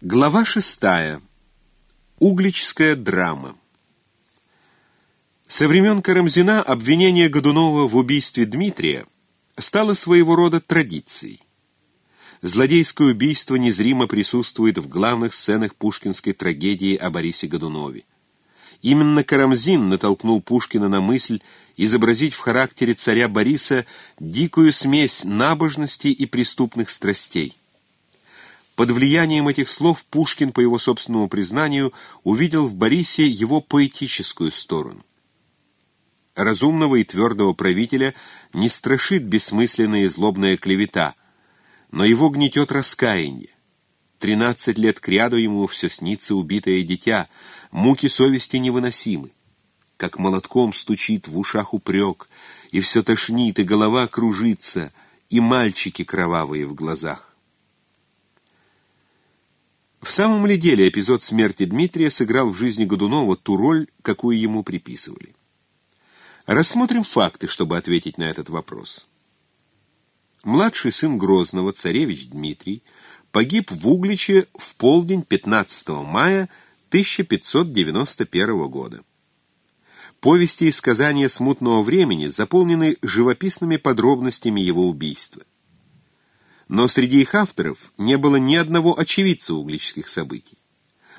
Глава шестая. Угличская драма. Со времен Карамзина обвинение Годунова в убийстве Дмитрия стало своего рода традицией. Злодейское убийство незримо присутствует в главных сценах пушкинской трагедии о Борисе Годунове. Именно Карамзин натолкнул Пушкина на мысль изобразить в характере царя Бориса дикую смесь набожности и преступных страстей. Под влиянием этих слов Пушкин, по его собственному признанию, увидел в Борисе его поэтическую сторону. Разумного и твердого правителя не страшит бессмысленная и злобная клевета, но его гнетет раскаяние. Тринадцать лет кряду ему все снится убитое дитя, муки совести невыносимы. Как молотком стучит в ушах упрек, и все тошнит, и голова кружится, и мальчики кровавые в глазах. В самом ли деле эпизод смерти Дмитрия сыграл в жизни Годунова ту роль, какую ему приписывали? Рассмотрим факты, чтобы ответить на этот вопрос. Младший сын Грозного, царевич Дмитрий, погиб в Угличе в полдень 15 мая 1591 года. Повести и сказания смутного времени заполнены живописными подробностями его убийства но среди их авторов не было ни одного очевидца углических событий.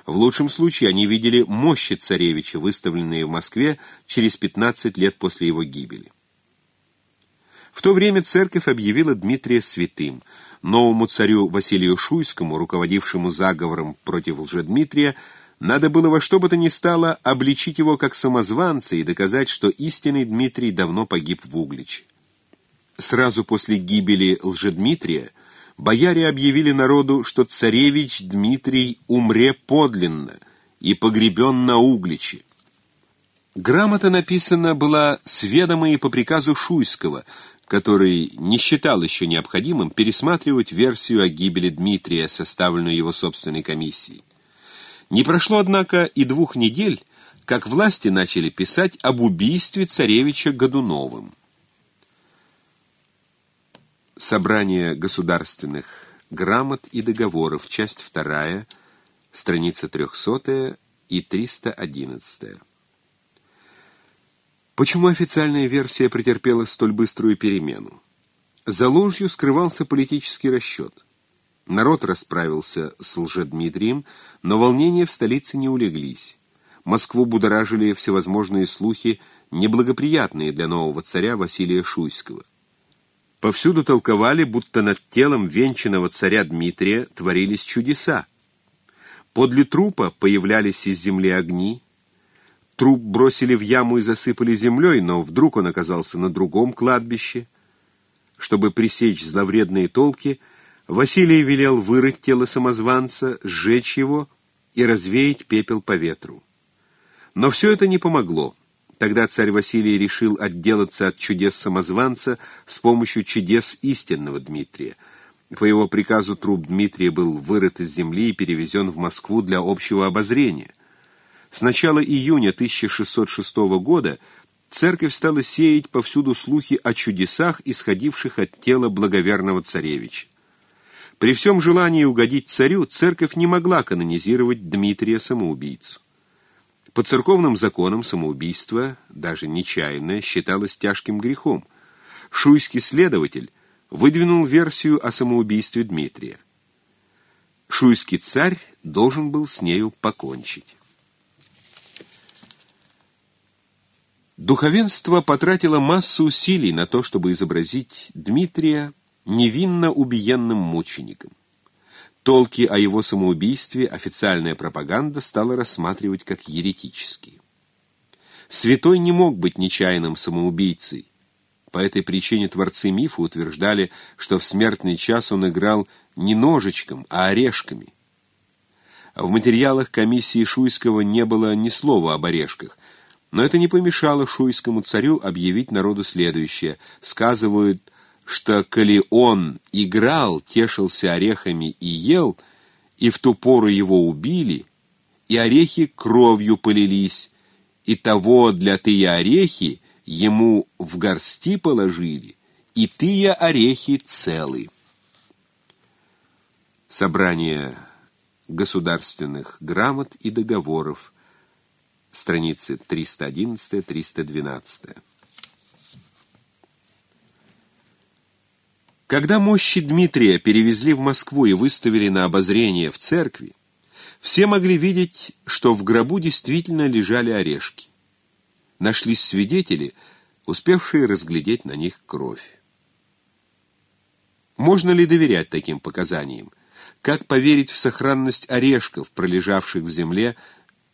В лучшем случае они видели мощи царевича, выставленные в Москве через 15 лет после его гибели. В то время церковь объявила Дмитрия святым. Новому царю Василию Шуйскому, руководившему заговором против Лжедмитрия, надо было во что бы то ни стало обличить его как самозванца и доказать, что истинный Дмитрий давно погиб в Угличе. Сразу после гибели Лжедмитрия бояре объявили народу, что царевич Дмитрий умре подлинно и погребен на Угличе. Грамота написана была сведомо по приказу Шуйского, который не считал еще необходимым пересматривать версию о гибели Дмитрия, составленную его собственной комиссией. Не прошло, однако, и двух недель, как власти начали писать об убийстве царевича Годуновым. Собрание государственных грамот и договоров, часть 2, страница 300 и 311. Почему официальная версия претерпела столь быструю перемену? За ложью скрывался политический расчет. Народ расправился с Лжедмитрием, но волнения в столице не улеглись. Москву будоражили всевозможные слухи, неблагоприятные для нового царя Василия Шуйского. Повсюду толковали, будто над телом венчанного царя Дмитрия творились чудеса. Подле трупа появлялись из земли огни. Труп бросили в яму и засыпали землей, но вдруг он оказался на другом кладбище. Чтобы пресечь зловредные толки, Василий велел вырыть тело самозванца, сжечь его и развеять пепел по ветру. Но все это не помогло. Тогда царь Василий решил отделаться от чудес самозванца с помощью чудес истинного Дмитрия. По его приказу труп Дмитрия был вырыт из земли и перевезен в Москву для общего обозрения. С начала июня 1606 года церковь стала сеять повсюду слухи о чудесах, исходивших от тела благоверного царевича. При всем желании угодить царю, церковь не могла канонизировать Дмитрия самоубийцу. По церковным законам самоубийство, даже нечаянное, считалось тяжким грехом. Шуйский следователь выдвинул версию о самоубийстве Дмитрия. Шуйский царь должен был с нею покончить. Духовенство потратило массу усилий на то, чтобы изобразить Дмитрия невинно убиенным мучеником. Толки о его самоубийстве официальная пропаганда стала рассматривать как еретические. Святой не мог быть нечаянным самоубийцей. По этой причине творцы мифа утверждали, что в смертный час он играл не ножичком, а орешками. В материалах комиссии Шуйского не было ни слова об орешках, но это не помешало шуйскому царю объявить народу следующее. Сказывают, что коли он играл, тешился орехами и ел, и в ту пору его убили, и орехи кровью полились, и того для тыя орехи ему в горсти положили, и тыя орехи целы. Собрание государственных грамот и договоров, страницы 311-312. Когда мощи Дмитрия перевезли в Москву и выставили на обозрение в церкви, все могли видеть, что в гробу действительно лежали орешки. Нашлись свидетели, успевшие разглядеть на них кровь. Можно ли доверять таким показаниям? Как поверить в сохранность орешков, пролежавших в земле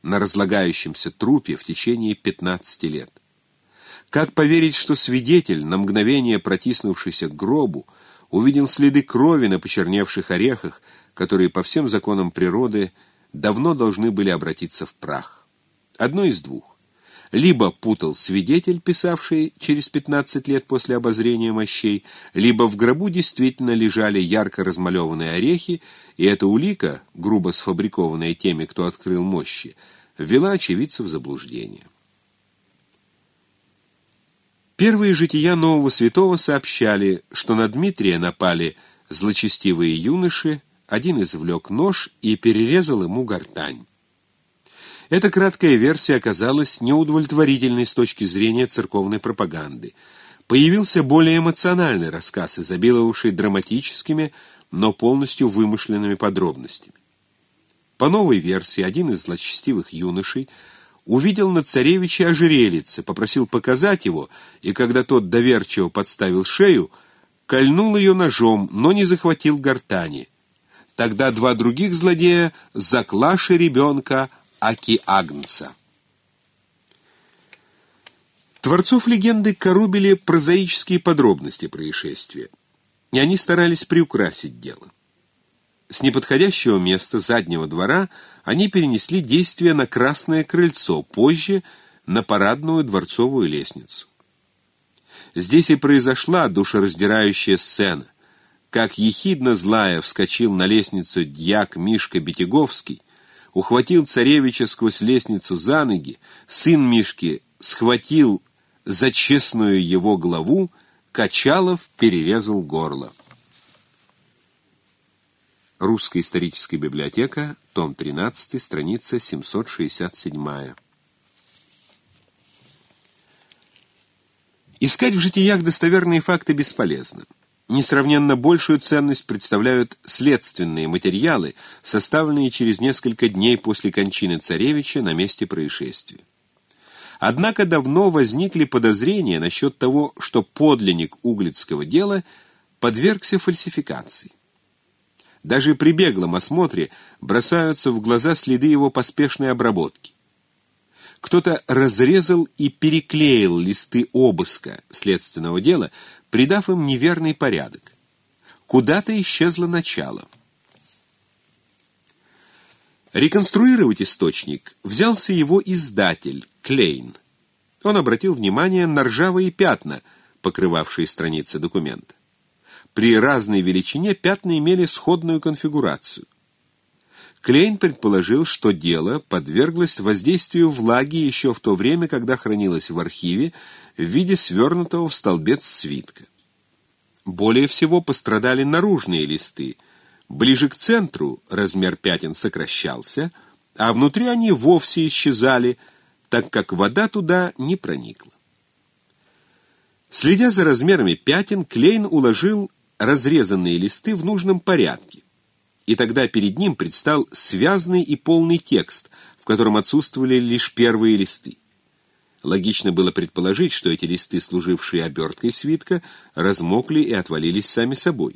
на разлагающемся трупе в течение 15 лет? Как поверить, что свидетель, на мгновение протиснувшийся к гробу, увидел следы крови на почерневших орехах, которые по всем законам природы давно должны были обратиться в прах. Одно из двух. Либо путал свидетель, писавший через 15 лет после обозрения мощей, либо в гробу действительно лежали ярко размалеванные орехи, и эта улика, грубо сфабрикованная теми, кто открыл мощи, ввела очевидца в заблуждение. Первые жития нового святого сообщали, что на Дмитрия напали злочестивые юноши, один извлек нож и перерезал ему гортань. Эта краткая версия оказалась неудовлетворительной с точки зрения церковной пропаганды. Появился более эмоциональный рассказ, изобиловавший драматическими, но полностью вымышленными подробностями. По новой версии, один из злочестивых юношей – увидел на царевиче ожерелице, попросил показать его, и когда тот доверчиво подставил шею, кольнул ее ножом, но не захватил гортани. Тогда два других злодея заклаши ребенка Аки Агнца. Творцов легенды корубили прозаические подробности происшествия, и они старались приукрасить дело. С неподходящего места заднего двора они перенесли действие на Красное крыльцо, позже на парадную дворцовую лестницу. Здесь и произошла душераздирающая сцена. Как ехидно злая вскочил на лестницу дьяк Мишка Бетяговский, ухватил царевича сквозь лестницу за ноги, сын Мишки схватил за честную его главу, Качалов перерезал горло. Русская историческая библиотека, том 13, страница 767. Искать в житиях достоверные факты бесполезно. Несравненно большую ценность представляют следственные материалы, составленные через несколько дней после кончины царевича на месте происшествия. Однако давно возникли подозрения насчет того, что подлинник Углицкого дела подвергся фальсификации. Даже при беглом осмотре бросаются в глаза следы его поспешной обработки. Кто-то разрезал и переклеил листы обыска следственного дела, придав им неверный порядок. Куда-то исчезло начало. Реконструировать источник взялся его издатель, Клейн. Он обратил внимание на ржавые пятна, покрывавшие страницы документа. При разной величине пятна имели сходную конфигурацию. Клейн предположил, что дело подверглось воздействию влаги еще в то время, когда хранилось в архиве в виде свернутого в столбец свитка. Более всего пострадали наружные листы. Ближе к центру размер пятен сокращался, а внутри они вовсе исчезали, так как вода туда не проникла. Следя за размерами пятен, Клейн уложил разрезанные листы в нужном порядке. И тогда перед ним предстал связанный и полный текст, в котором отсутствовали лишь первые листы. Логично было предположить, что эти листы, служившие оберткой свитка, размокли и отвалились сами собой.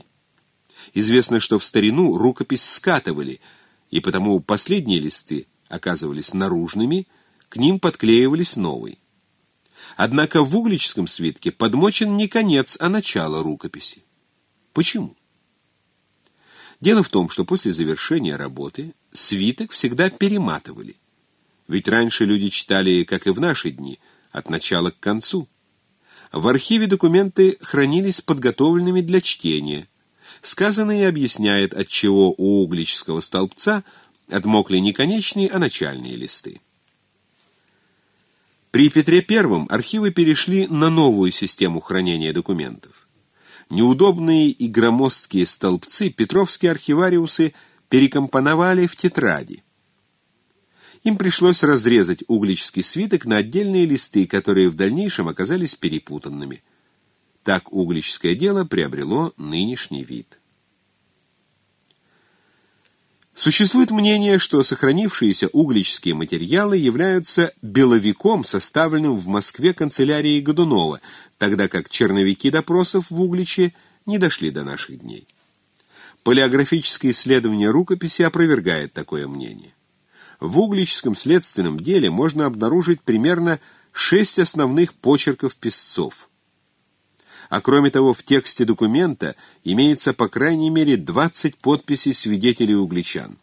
Известно, что в старину рукопись скатывали, и потому последние листы оказывались наружными, к ним подклеивались новые. Однако в углическом свитке подмочен не конец, а начало рукописи. Почему? Дело в том, что после завершения работы свиток всегда перематывали. Ведь раньше люди читали, как и в наши дни, от начала к концу. В архиве документы хранились подготовленными для чтения. Сказанное объясняет, от чего у углического столбца отмокли не конечные, а начальные листы. При Петре I архивы перешли на новую систему хранения документов. Неудобные и громоздкие столбцы петровские архивариусы перекомпоновали в тетради. Им пришлось разрезать углический свиток на отдельные листы, которые в дальнейшем оказались перепутанными. Так углическое дело приобрело нынешний вид. Существует мнение, что сохранившиеся углические материалы являются беловиком, составленным в Москве канцелярией Годунова, тогда как черновики допросов в Угличе не дошли до наших дней. Палеографическое исследование рукописи опровергает такое мнение. В углическом следственном деле можно обнаружить примерно шесть основных почерков писцов. А кроме того, в тексте документа имеется по крайней мере 20 подписей свидетелей угличан.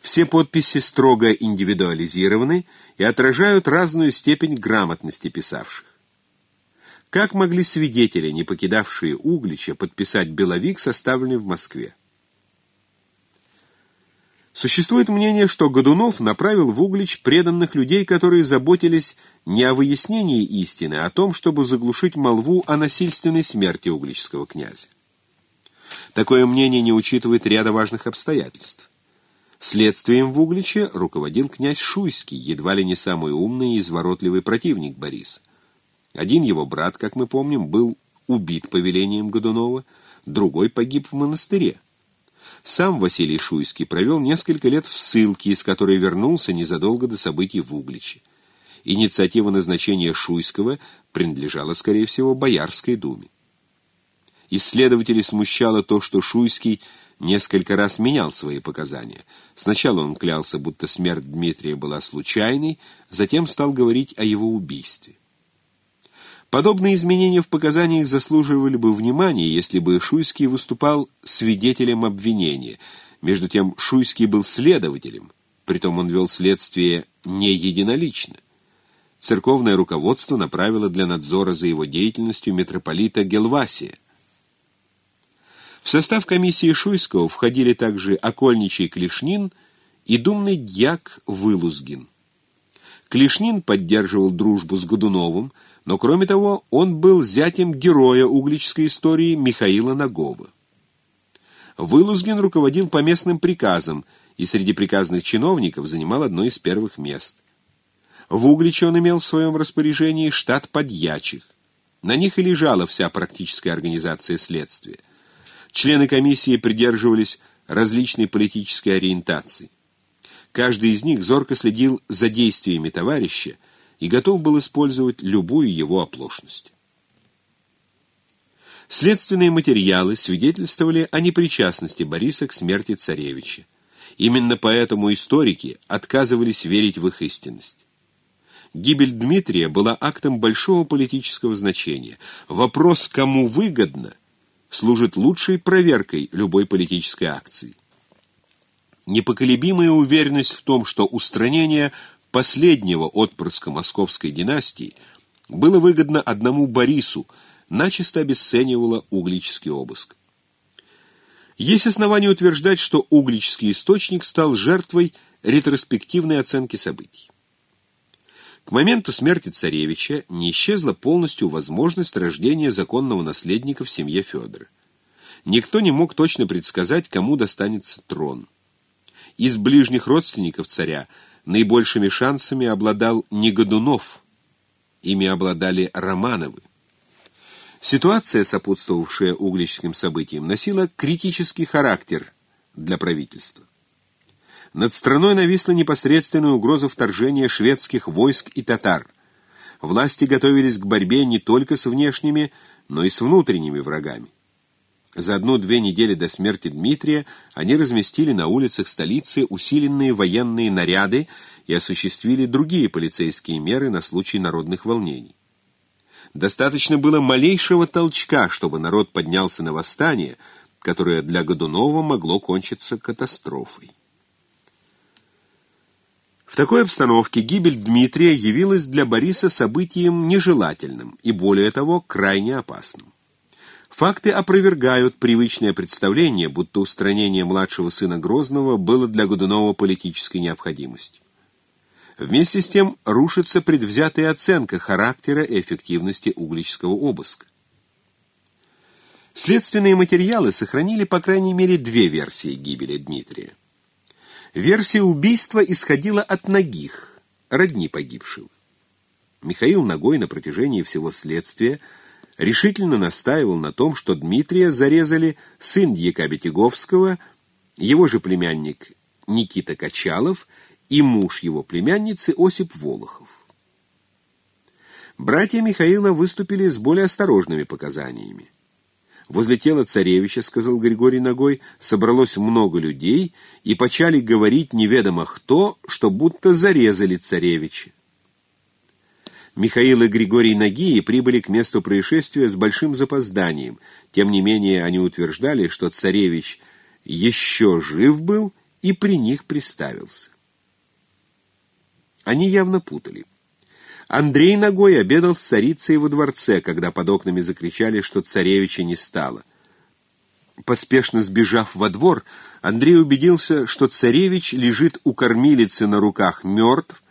Все подписи строго индивидуализированы и отражают разную степень грамотности писавших. Как могли свидетели, не покидавшие Углича, подписать беловик, составленный в Москве? Существует мнение, что Годунов направил в Углич преданных людей, которые заботились не о выяснении истины, а о том, чтобы заглушить молву о насильственной смерти угличского князя. Такое мнение не учитывает ряда важных обстоятельств. Следствием в Угличе руководил князь Шуйский, едва ли не самый умный и изворотливый противник Бориса. Один его брат, как мы помним, был убит по велениям Годунова, другой погиб в монастыре. Сам Василий Шуйский провел несколько лет в ссылке, из которой вернулся незадолго до событий в Угличе. Инициатива назначения Шуйского принадлежала, скорее всего, Боярской думе. Исследователей смущало то, что Шуйский несколько раз менял свои показания. Сначала он клялся, будто смерть Дмитрия была случайной, затем стал говорить о его убийстве. Подобные изменения в показаниях заслуживали бы внимания, если бы Шуйский выступал свидетелем обвинения. Между тем Шуйский был следователем, притом он вел следствие не единолично. Церковное руководство направило для надзора за его деятельностью митрополита Гелвасия. В состав комиссии Шуйского входили также окольничий Клишнин и думный дьяк Вылузгин. Клишнин поддерживал дружбу с Годуновым, но кроме того он был зятем героя углической истории Михаила Нагова. Вылузгин руководил поместным приказом и среди приказных чиновников занимал одно из первых мест. В Угличе он имел в своем распоряжении штат подьячих. На них и лежала вся практическая организация следствия. Члены комиссии придерживались различной политической ориентации. Каждый из них зорко следил за действиями товарища и готов был использовать любую его оплошность. Следственные материалы свидетельствовали о непричастности Бориса к смерти царевича. Именно поэтому историки отказывались верить в их истинность. Гибель Дмитрия была актом большого политического значения. Вопрос «кому выгодно» служит лучшей проверкой любой политической акции. Непоколебимая уверенность в том, что устранение последнего отпрыска московской династии было выгодно одному Борису, начисто обесценивало углический обыск. Есть основания утверждать, что углический источник стал жертвой ретроспективной оценки событий. К моменту смерти царевича не исчезла полностью возможность рождения законного наследника в семье Федора. Никто не мог точно предсказать, кому достанется трон. Из ближних родственников царя наибольшими шансами обладал не Годунов, ими обладали Романовы. Ситуация, сопутствовавшая углическим событиям, носила критический характер для правительства. Над страной нависла непосредственная угроза вторжения шведских войск и татар. Власти готовились к борьбе не только с внешними, но и с внутренними врагами. За одну-две недели до смерти Дмитрия они разместили на улицах столицы усиленные военные наряды и осуществили другие полицейские меры на случай народных волнений. Достаточно было малейшего толчка, чтобы народ поднялся на восстание, которое для Годунова могло кончиться катастрофой. В такой обстановке гибель Дмитрия явилась для Бориса событием нежелательным и, более того, крайне опасным. Факты опровергают привычное представление, будто устранение младшего сына Грозного было для Годунова политической необходимостью. Вместе с тем рушится предвзятая оценка характера и эффективности углического обыска. Следственные материалы сохранили по крайней мере две версии гибели Дмитрия. Версия убийства исходила от Ногих, родни погибшего. Михаил Ногой на протяжении всего следствия решительно настаивал на том, что Дмитрия зарезали сын Дьяка Бетяговского, его же племянник Никита Качалов и муж его племянницы Осип Волохов. Братья Михаила выступили с более осторожными показаниями. Возле тела царевича, сказал Григорий Ногой, собралось много людей и почали говорить неведомо кто, что будто зарезали царевича. Михаил и Григорий Нагии прибыли к месту происшествия с большим запозданием. Тем не менее, они утверждали, что царевич еще жив был и при них приставился. Они явно путали. Андрей ногой обедал с царицей во дворце, когда под окнами закричали, что царевича не стало. Поспешно сбежав во двор, Андрей убедился, что царевич лежит у кормилицы на руках мертв,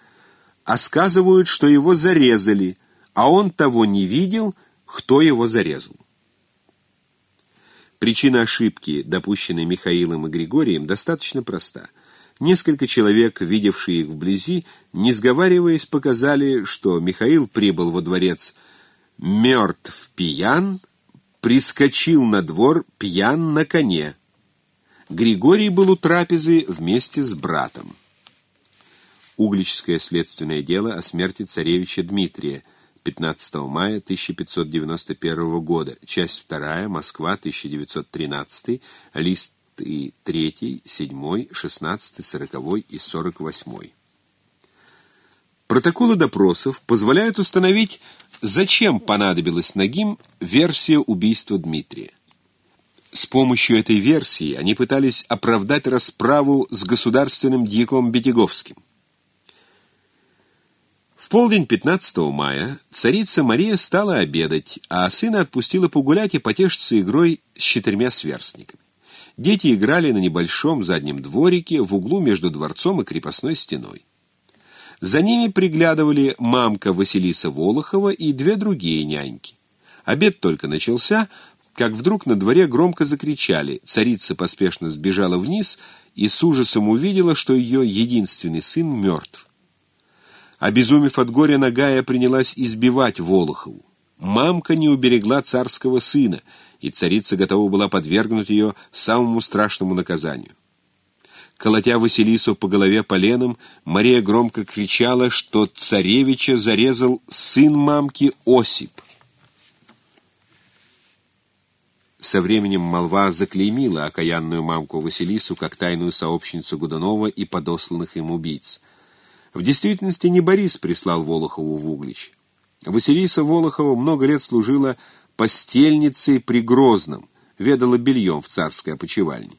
а сказывают, что его зарезали, а он того не видел, кто его зарезал. Причина ошибки, допущенной Михаилом и Григорием, достаточно проста – Несколько человек, видевшие их вблизи, не сговариваясь, показали, что Михаил прибыл во дворец мертв пьян, прискочил на двор пьян на коне. Григорий был у трапезы вместе с братом. Угличское следственное дело о смерти царевича Дмитрия 15 мая 1591 года, часть 2, Москва, 1913, лист и 3, 7, 16, 40 и 48. Протоколы допросов позволяют установить, зачем понадобилась Нагим версия убийства Дмитрия. С помощью этой версии они пытались оправдать расправу с государственным дьяком Бетяговским. В полдень 15 мая царица Мария стала обедать, а сына отпустила погулять и потешиться игрой с четырьмя сверстниками. Дети играли на небольшом заднем дворике в углу между дворцом и крепостной стеной. За ними приглядывали мамка Василиса Волохова и две другие няньки. Обед только начался, как вдруг на дворе громко закричали. Царица поспешно сбежала вниз и с ужасом увидела, что ее единственный сын мертв. Обезумев от горя, Нагая принялась избивать Волохову. Мамка не уберегла царского сына — и царица готова была подвергнуть ее самому страшному наказанию. Колотя Василису по голове поленом, Мария громко кричала, что царевича зарезал сын мамки Осип. Со временем молва заклеймила окаянную мамку Василису как тайную сообщницу Гудунова и подосланных им убийц. В действительности не Борис прислал Волохову в Углич. Василиса Волохова много лет служила постельницей при Грозном, ведала бельем в царской опочивальне.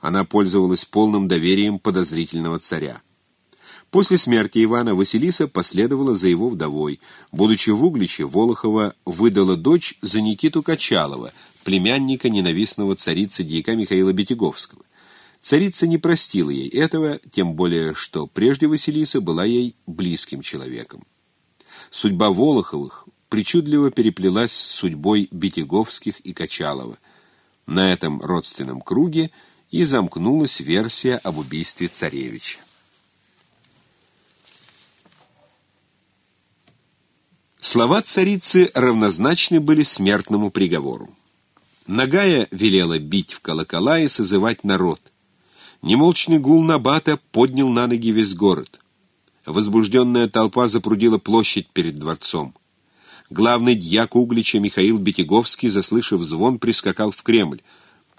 Она пользовалась полным доверием подозрительного царя. После смерти Ивана Василиса последовала за его вдовой. Будучи в Угличе, Волохова выдала дочь за Никиту Качалова, племянника ненавистного царицы дьяка Михаила Бетяговского. Царица не простила ей этого, тем более, что прежде Василиса была ей близким человеком. Судьба Волоховых причудливо переплелась с судьбой Битяговских и Качалова. На этом родственном круге и замкнулась версия об убийстве царевича. Слова царицы равнозначны были смертному приговору. Нагая велела бить в колокола и созывать народ. Немолчный гул Набата поднял на ноги весь город. Возбужденная толпа запрудила площадь перед дворцом. Главный дьяк Углича Михаил Бетяговский, заслышав звон, прискакал в Кремль.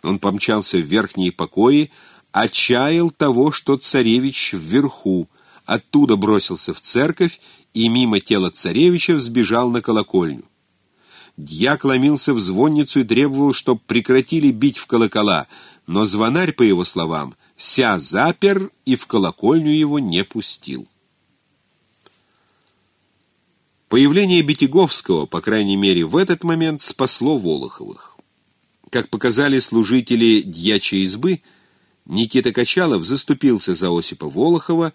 Он помчался в верхние покои, отчаял того, что царевич вверху, оттуда бросился в церковь и мимо тела царевича взбежал на колокольню. Дьяк ломился в звонницу и требовал, чтоб прекратили бить в колокола, но звонарь, по его словам, ся запер и в колокольню его не пустил. Появление Бетяговского, по крайней мере, в этот момент спасло Волоховых. Как показали служители дьячьей избы, Никита Качалов заступился за Осипа Волохова,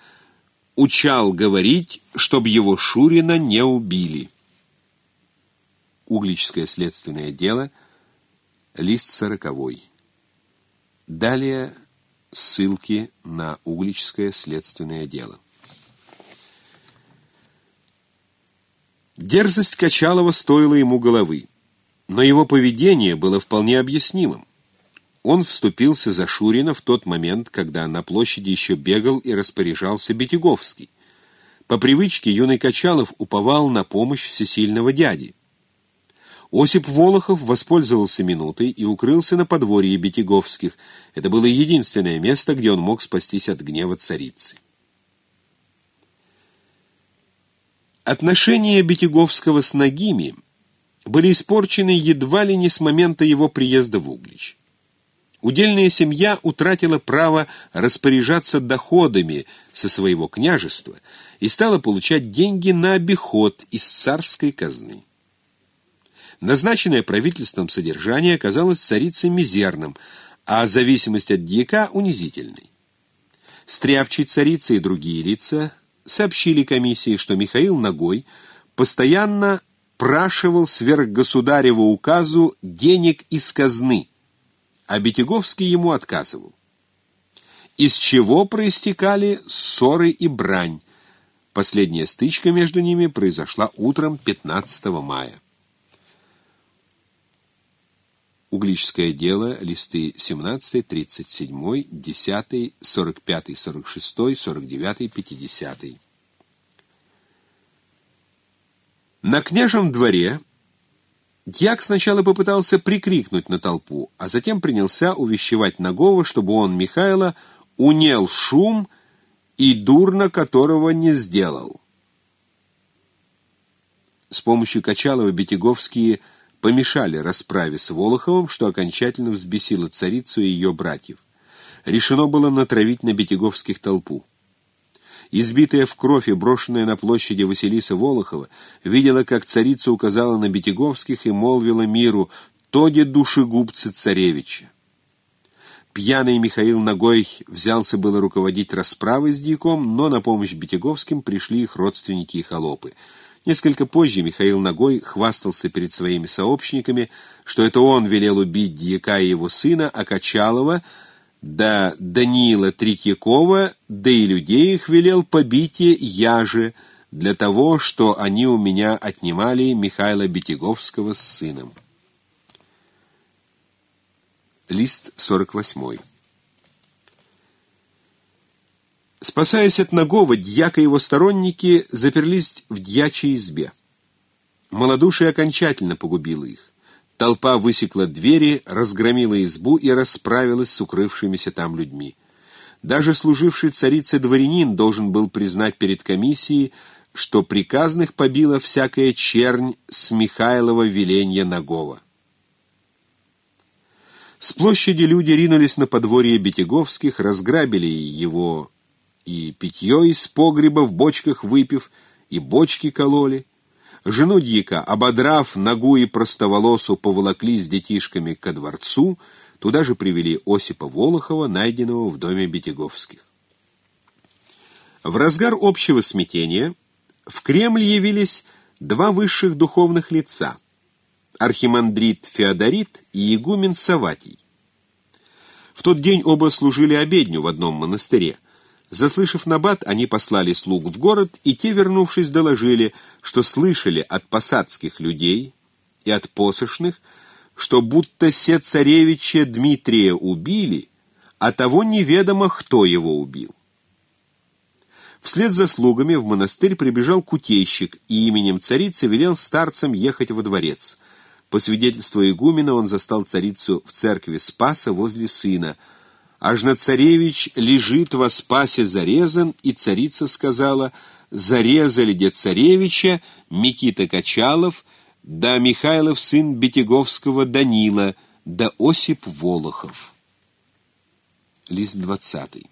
учал говорить, чтобы его Шурина не убили. Угличское следственное дело, лист сороковой. Далее ссылки на Угличское следственное дело. Дерзость Качалова стоила ему головы, но его поведение было вполне объяснимым. Он вступился за Шурина в тот момент, когда на площади еще бегал и распоряжался Бетяговский. По привычке юный Качалов уповал на помощь всесильного дяди. Осип Волохов воспользовался минутой и укрылся на подворье Бетяговских. Это было единственное место, где он мог спастись от гнева царицы. Отношения Бетяговского с Нагими были испорчены едва ли не с момента его приезда в Углич. Удельная семья утратила право распоряжаться доходами со своего княжества и стала получать деньги на обиход из царской казны. Назначенное правительством содержание оказалось царицей мизерным, а зависимость от дьяка унизительной. Стряпчий царица и другие лица сообщили комиссии, что Михаил Ногой постоянно прашивал сверх государева указу денег из казны, а Бетяговский ему отказывал. Из чего проистекали ссоры и брань. Последняя стычка между ними произошла утром 15 мая. Углическое дело, листы 17, 37, 10, 45, 46, 49, 50. На княжем дворе дьяк сначала попытался прикрикнуть на толпу, а затем принялся увещевать Нагова, чтобы он, Михайло, унел шум и дурно которого не сделал. С помощью Качалова Бетяговские – помешали расправе с Волоховым, что окончательно взбесило царицу и ее братьев. Решено было натравить на Бетяговских толпу. Избитая в кровь и брошенная на площади Василиса Волохова видела, как царица указала на Бетяговских и молвила миру «Тоде душегубцы царевича». Пьяный Михаил Ногой взялся было руководить расправой с дьяком, но на помощь Бетяговским пришли их родственники и холопы — Несколько позже Михаил Ногой хвастался перед своими сообщниками, что это он велел убить дьяка и его сына, а Качалова, да Даниила Трикьякова, да и людей их велел побить я же, для того, что они у меня отнимали Михаила Бетяговского с сыном. Лист 48. Спасаясь от Нагова, дьяк и его сторонники заперлись в дьячьей избе. Молодушие окончательно погубило их. Толпа высекла двери, разгромила избу и расправилась с укрывшимися там людьми. Даже служивший царице дворянин должен был признать перед комиссией, что приказных побила всякая чернь с Михайлова веленья Нагова. С площади люди ринулись на подворье Бетяговских, разграбили его и питье из погреба в бочках выпив, и бочки кололи. Жену дьяка, ободрав ногу и простоволосу, поволокли с детишками ко дворцу, туда же привели Осипа Волохова, найденного в доме Бетяговских. В разгар общего смятения в Кремль явились два высших духовных лица — архимандрит Феодорит и игумен Саватий. В тот день оба служили обедню в одном монастыре. Заслышав набат, они послали слуг в город, и те, вернувшись, доложили, что слышали от посадских людей и от посошных, что будто се царевича Дмитрия убили, а того неведомо, кто его убил. Вслед за слугами в монастырь прибежал кутейщик и именем царицы велел старцам ехать во дворец. По свидетельству игумена он застал царицу в церкви Спаса возле сына, Ажна-царевич лежит во спасе зарезан, и царица сказала, зарезали де царевича Микита Качалов, да Михайлов сын Бетяговского Данила, да Осип Волохов. Лист двадцатый.